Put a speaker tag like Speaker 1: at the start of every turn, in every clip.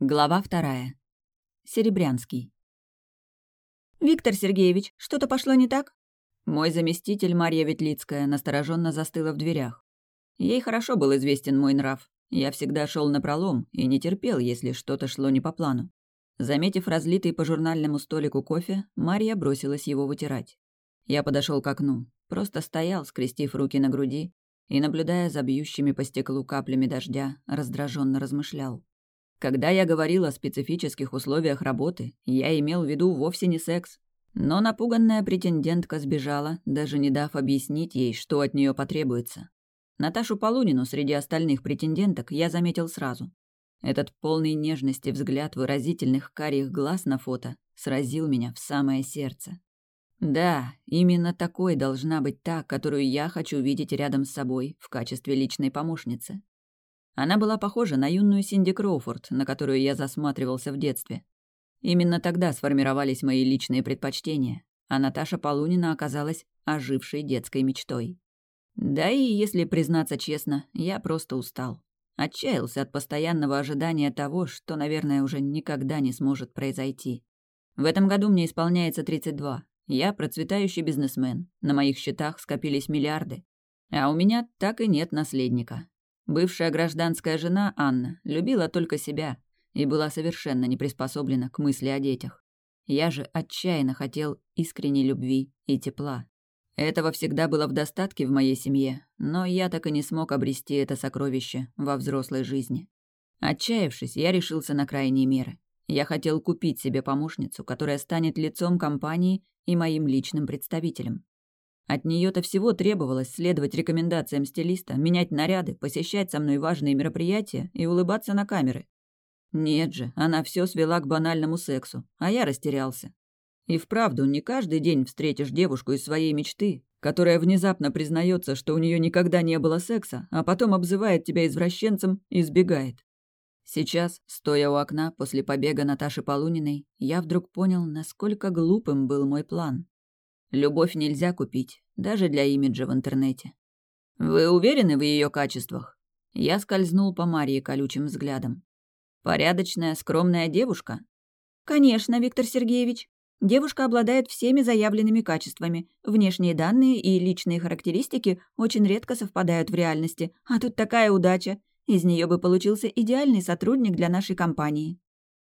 Speaker 1: Глава вторая. Серебрянский. «Виктор Сергеевич, что-то пошло не так?» Мой заместитель Марья Ветлицкая настороженно застыла в дверях. Ей хорошо был известен мой нрав. Я всегда шел на пролом и не терпел, если что-то шло не по плану. Заметив разлитый по журнальному столику кофе, Марья бросилась его вытирать. Я подошел к окну, просто стоял, скрестив руки на груди, и, наблюдая за бьющими по стеклу каплями дождя, раздраженно размышлял. Когда я говорил о специфических условиях работы, я имел в виду вовсе не секс. Но напуганная претендентка сбежала, даже не дав объяснить ей, что от нее потребуется. Наташу Полунину среди остальных претенденток я заметил сразу. Этот полный нежности взгляд выразительных карих глаз на фото сразил меня в самое сердце. Да, именно такой должна быть та, которую я хочу видеть рядом с собой в качестве личной помощницы. Она была похожа на юную Синди Кроуфорд, на которую я засматривался в детстве. Именно тогда сформировались мои личные предпочтения, а Наташа Полунина оказалась ожившей детской мечтой. Да и, если признаться честно, я просто устал. Отчаялся от постоянного ожидания того, что, наверное, уже никогда не сможет произойти. В этом году мне исполняется 32. Я процветающий бизнесмен. На моих счетах скопились миллиарды. А у меня так и нет наследника. Бывшая гражданская жена Анна любила только себя и была совершенно не приспособлена к мысли о детях. Я же отчаянно хотел искренней любви и тепла. Этого всегда было в достатке в моей семье, но я так и не смог обрести это сокровище во взрослой жизни. Отчаявшись, я решился на крайние меры. Я хотел купить себе помощницу, которая станет лицом компании и моим личным представителем. От нее-то всего требовалось следовать рекомендациям стилиста, менять наряды, посещать со мной важные мероприятия и улыбаться на камеры. Нет же, она все свела к банальному сексу, а я растерялся. И вправду, не каждый день встретишь девушку из своей мечты, которая внезапно признается, что у нее никогда не было секса, а потом обзывает тебя извращенцем и сбегает. Сейчас, стоя у окна после побега Наташи Полуниной, я вдруг понял, насколько глупым был мой план. Любовь нельзя купить, даже для имиджа в интернете. Вы уверены в ее качествах? Я скользнул по Марии колючим взглядом. Порядочная, скромная девушка?
Speaker 2: Конечно, Виктор Сергеевич. Девушка обладает всеми заявленными качествами. Внешние данные и личные характеристики очень редко совпадают в реальности. А тут такая удача. Из нее бы получился идеальный сотрудник для нашей компании.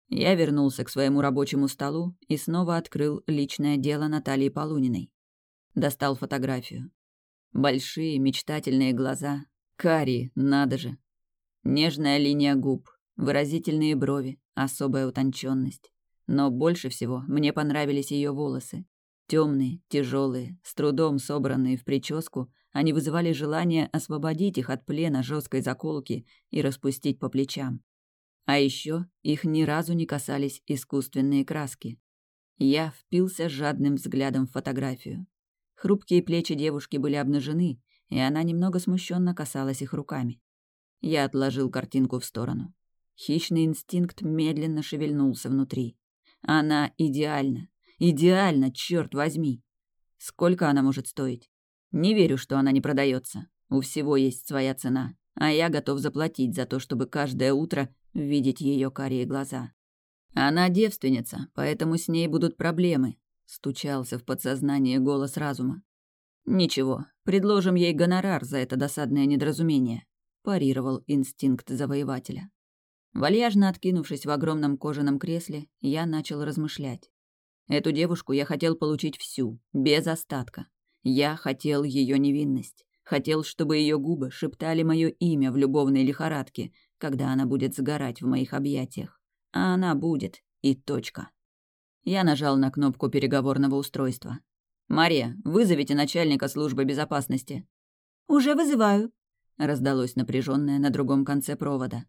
Speaker 1: Я вернулся к своему рабочему столу и снова открыл личное дело Натальи Полуниной. Достал фотографию. Большие мечтательные глаза, карие, надо же. Нежная линия губ, выразительные брови, особая утонченность. Но больше всего мне понравились ее волосы. Темные, тяжелые, с трудом собранные в прическу, они вызывали желание освободить их от плена жесткой заколки и распустить по плечам. А еще их ни разу не касались искусственные краски. Я впился жадным взглядом в фотографию. Хрупкие плечи девушки были обнажены, и она немного смущенно касалась их руками. Я отложил картинку в сторону. Хищный инстинкт медленно шевельнулся внутри. Она идеальна. Идеально, черт возьми. Сколько она может стоить? Не верю, что она не продается. У всего есть своя цена, а я готов заплатить за то, чтобы каждое утро видеть ее карие глаза. Она девственница, поэтому с ней будут проблемы, стучался в подсознание голос разума. Ничего, предложим ей гонорар за это досадное недоразумение, парировал инстинкт завоевателя. Вальяжно откинувшись в огромном кожаном кресле, я начал размышлять. Эту девушку я хотел получить всю, без остатка. Я хотел ее невинность. Хотел, чтобы ее губы шептали мое имя в любовной лихорадке, когда она будет сгорать в моих объятиях. А она будет, и точка. Я нажал на кнопку переговорного устройства. «Мария, вызовите начальника службы безопасности».
Speaker 2: «Уже вызываю», —
Speaker 1: раздалось напряженное на другом конце провода.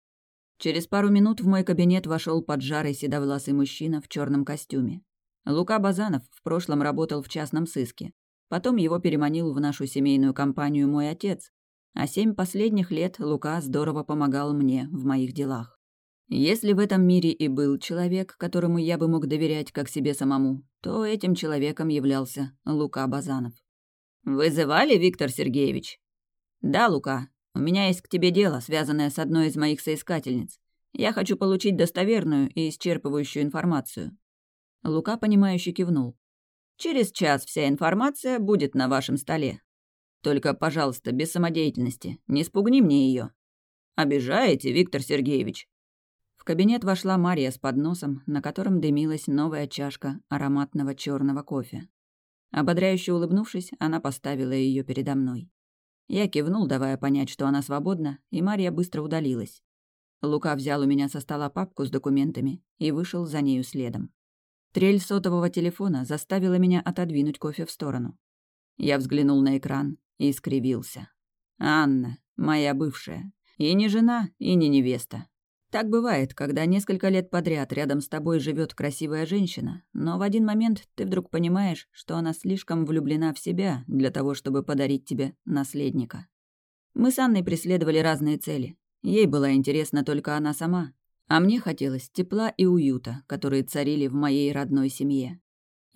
Speaker 1: Через пару минут в мой кабинет вошел поджарый седовласый мужчина в черном костюме. Лука Базанов в прошлом работал в частном сыске. Потом его переманил в нашу семейную компанию мой отец, а семь последних лет Лука здорово помогал мне в моих делах. Если в этом мире и был человек, которому я бы мог доверять как себе самому, то этим человеком являлся Лука Базанов. «Вызывали, Виктор Сергеевич?» «Да, Лука. У меня есть к тебе дело, связанное с одной из моих соискательниц. Я хочу получить достоверную и исчерпывающую информацию». Лука, понимающе кивнул. «Через час вся информация будет на вашем столе. Только, пожалуйста, без самодеятельности. Не спугни мне ее. «Обижаете, Виктор Сергеевич?» В кабинет вошла Мария с подносом, на котором дымилась новая чашка ароматного черного кофе. Ободряюще улыбнувшись, она поставила ее передо мной. Я кивнул, давая понять, что она свободна, и Мария быстро удалилась. Лука взял у меня со стола папку с документами и вышел за нею следом. Трель сотового телефона заставила меня отодвинуть кофе в сторону. Я взглянул на экран и скривился. «Анна, моя бывшая. И не жена, и не невеста. Так бывает, когда несколько лет подряд рядом с тобой живет красивая женщина, но в один момент ты вдруг понимаешь, что она слишком влюблена в себя для того, чтобы подарить тебе наследника. Мы с Анной преследовали разные цели. Ей была интересна только она сама, а мне хотелось тепла и уюта, которые царили в моей родной семье.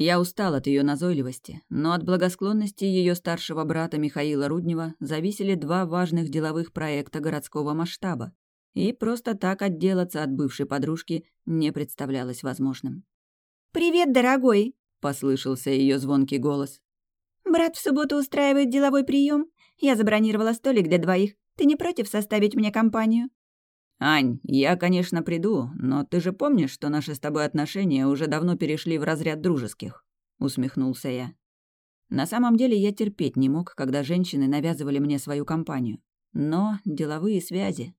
Speaker 1: Я устал от ее назойливости, но от благосклонности ее старшего брата Михаила Руднева зависели два важных деловых проекта городского масштаба, и просто так отделаться от бывшей подружки не представлялось возможным.
Speaker 2: «Привет, дорогой!»
Speaker 1: — послышался ее звонкий голос.
Speaker 2: «Брат в субботу устраивает деловой прием. Я забронировала столик для двоих. Ты не против составить мне компанию?»
Speaker 1: «Ань, я, конечно, приду, но ты же помнишь, что наши с тобой отношения уже давно перешли в разряд дружеских?» — усмехнулся я. На самом деле я терпеть не мог, когда женщины навязывали мне свою компанию. Но деловые связи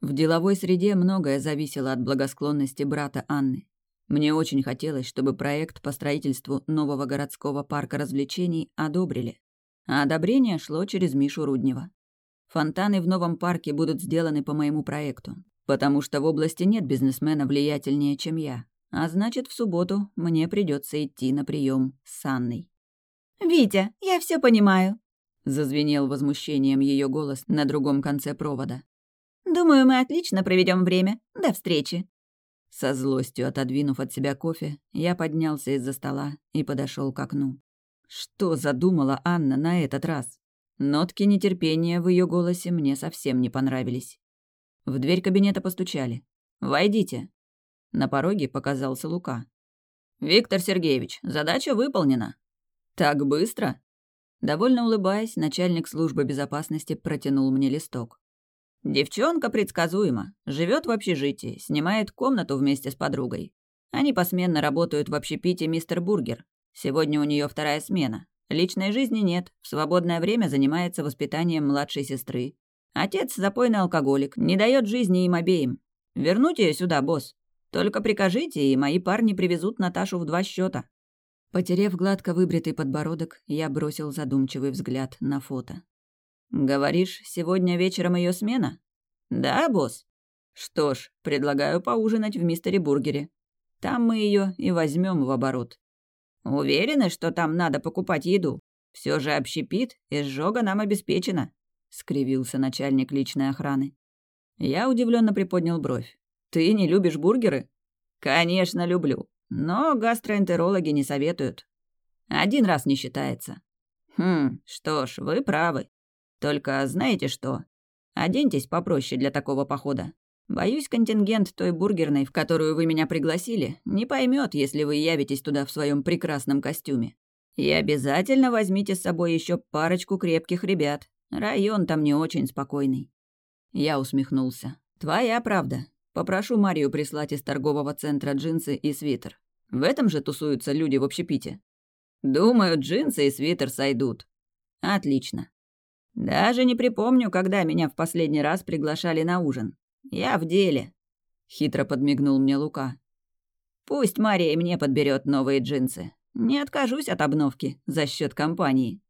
Speaker 1: в деловой среде многое зависело от благосклонности брата Анны. Мне очень хотелось, чтобы проект по строительству нового городского парка развлечений одобрили. А одобрение шло через Мишу Руднева. Фонтаны в новом парке будут сделаны по моему проекту, потому что в области нет бизнесмена влиятельнее, чем я. А значит, в субботу мне придется идти на прием с Анной.
Speaker 2: «Витя, я все понимаю», —
Speaker 1: зазвенел возмущением ее голос на другом конце провода.
Speaker 2: Думаю, мы отлично проведем время. До встречи».
Speaker 1: Со злостью отодвинув от себя кофе, я поднялся из-за стола и подошел к окну. Что задумала Анна на этот раз? Нотки нетерпения в ее голосе мне совсем не понравились. В дверь кабинета постучали. «Войдите». На пороге показался Лука. «Виктор Сергеевич, задача выполнена». «Так быстро?» Довольно улыбаясь, начальник службы безопасности протянул мне листок. Девчонка предсказуема. Живет в общежитии, снимает комнату вместе с подругой. Они посменно работают в общепите «Мистер Бургер». Сегодня у нее вторая смена. Личной жизни нет, в свободное время занимается воспитанием младшей сестры. Отец запойный алкоголик, не дает жизни им обеим. Вернуть ее сюда, босс. Только прикажите, и мои парни привезут Наташу в два счета. Потерев гладко выбритый подбородок, я бросил задумчивый взгляд на фото. «Говоришь, сегодня вечером ее смена?» «Да, босс?» «Что ж, предлагаю поужинать в мистере Бургере. Там мы ее и возьмем в оборот». «Уверены, что там надо покупать еду? Все же общепит, изжога нам обеспечена», — скривился начальник личной охраны. Я удивленно приподнял бровь. «Ты не любишь бургеры?» «Конечно, люблю. Но гастроэнтерологи не советуют. Один раз не считается». «Хм, что ж, вы правы. Только знаете что? Оденьтесь попроще для такого похода. Боюсь, контингент той бургерной, в которую вы меня пригласили, не поймет, если вы явитесь туда в своем прекрасном костюме. И обязательно возьмите с собой еще парочку крепких ребят. Район там не очень спокойный. Я усмехнулся. Твоя правда. Попрошу Марию прислать из торгового центра джинсы и свитер. В этом же тусуются люди в общепите. Думаю, джинсы и свитер сойдут. Отлично. Даже не припомню, когда меня в последний раз приглашали на ужин. Я в деле. Хитро подмигнул мне Лука. Пусть Мария мне подберет новые джинсы. Не откажусь от обновки за счет компании.